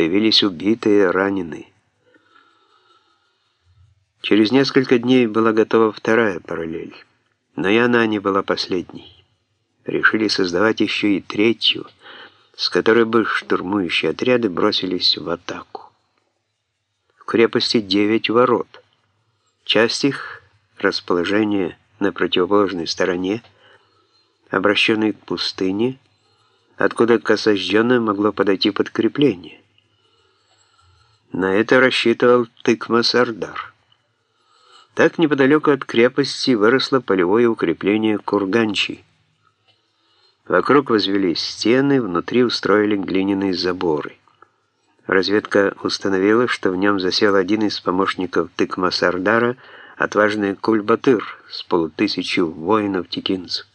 Появились убитые, раненые. Через несколько дней была готова вторая параллель, но и она не была последней. Решили создавать еще и третью, с которой бы штурмующие отряды бросились в атаку. В крепости девять ворот. Часть их расположение на противоположной стороне, обращенной к пустыне, откуда к осажденным могло подойти подкрепление. На это рассчитывал Тыкма-Сардар. Так неподалеку от крепости выросло полевое укрепление Курганчи. Вокруг возвели стены, внутри устроили глиняные заборы. Разведка установила, что в нем засел один из помощников Тыкма Сардара, отважный Кульбатыр с полутысячу воинов-текинцев.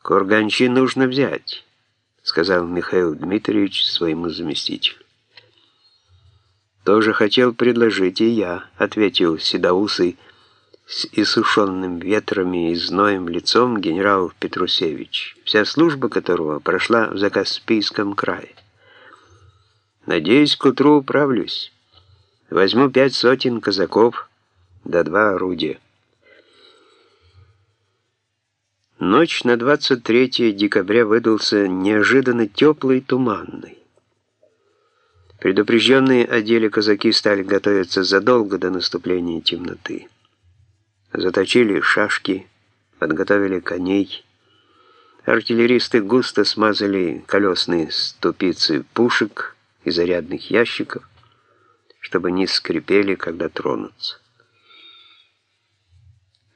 «Курганчи нужно взять», — сказал Михаил Дмитриевич своему заместителю. «Тоже хотел предложить и я», — ответил Седоусый с иссушенным ветрами и зноем лицом генерал Петрусевич, вся служба которого прошла в Закаспийском крае. «Надеюсь, к утру управлюсь. Возьму пять сотен казаков да два орудия». Ночь на 23 декабря выдался неожиданно теплый и туманный. Предупрежденные о деле казаки стали готовиться задолго до наступления темноты. Заточили шашки, подготовили коней. Артиллеристы густо смазали колесные ступицы пушек и зарядных ящиков, чтобы не скрипели, когда тронутся.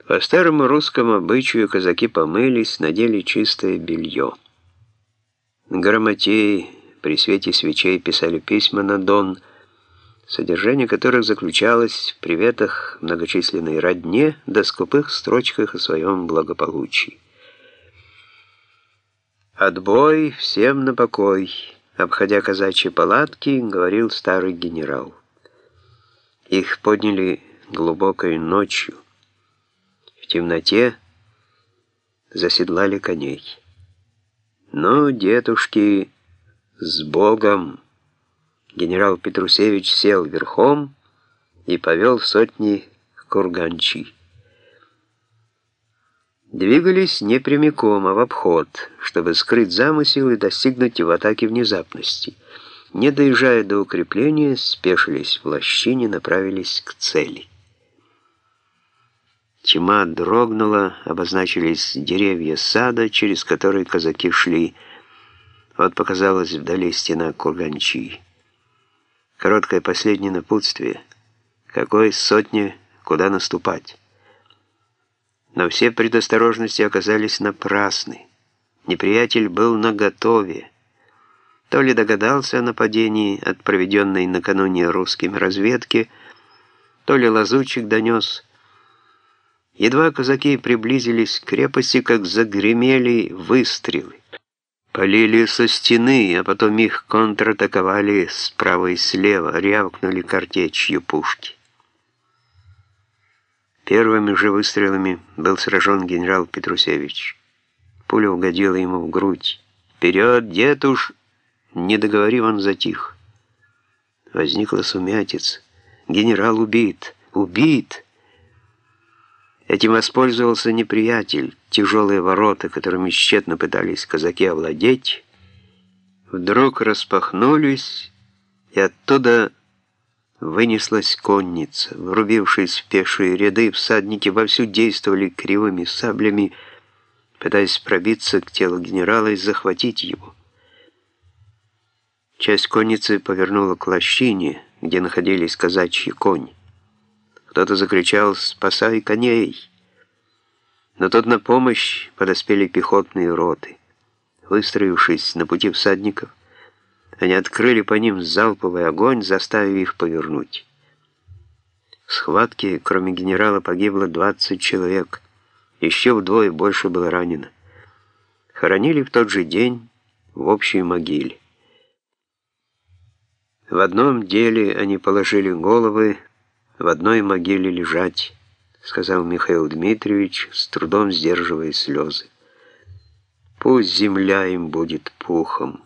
По старому русскому обычаю казаки помылись, надели чистое белье. Грамотеи при свете свечей писали письма на Дон, содержание которых заключалось в приветах многочисленной родне да скупых строчках о своем благополучии. «Отбой, всем на покой», — обходя казачьи палатки, говорил старый генерал. Их подняли глубокой ночью. В темноте заседлали коней. «Ну, дедушки...» «С Богом!» Генерал Петрусевич сел верхом и повел сотни курганчи. Двигались не прямиком, а в обход, чтобы скрыть замысел и достигнуть в атаке внезапности. Не доезжая до укрепления, спешились в лощине, направились к цели. Тьма дрогнула, обозначились деревья сада, через которые казаки шли, вот показалась вдали стена Курганчи. Короткое последнее напутствие. Какой сотни, куда наступать? Но все предосторожности оказались напрасны. Неприятель был наготове. То ли догадался о нападении от проведенной накануне русскими разведки, то ли лазучик донес. Едва казаки приблизились к крепости, как загремели выстрелы. Полили со стены, а потом их контратаковали справа и слева, рявкнули картечью пушки. Первыми же выстрелами был сражен генерал Петрусевич. Пуля угодила ему в грудь. «Вперед, дедуш!» Не договорив, он затих. Возникла сумятица. «Генерал убит! Убит!» Этим воспользовался неприятель. Тяжелые ворота, которыми тщетно пытались казаки овладеть, вдруг распахнулись, и оттуда вынеслась конница. Врубившись в пешие ряды, всадники вовсю действовали кривыми саблями, пытаясь пробиться к телу генерала и захватить его. Часть конницы повернула к лощине, где находились казачьи кони. Кто-то закричал «Спасай коней!». Но тут на помощь подоспели пехотные роты. Выстроившись на пути всадников, они открыли по ним залповый огонь, заставив их повернуть. В схватке, кроме генерала, погибло 20 человек. Еще вдвое больше было ранено. Хоронили в тот же день в общей могиле. В одном деле они положили головы в одной могиле лежать, сказал Михаил Дмитриевич, с трудом сдерживая слезы. Пусть земля им будет пухом.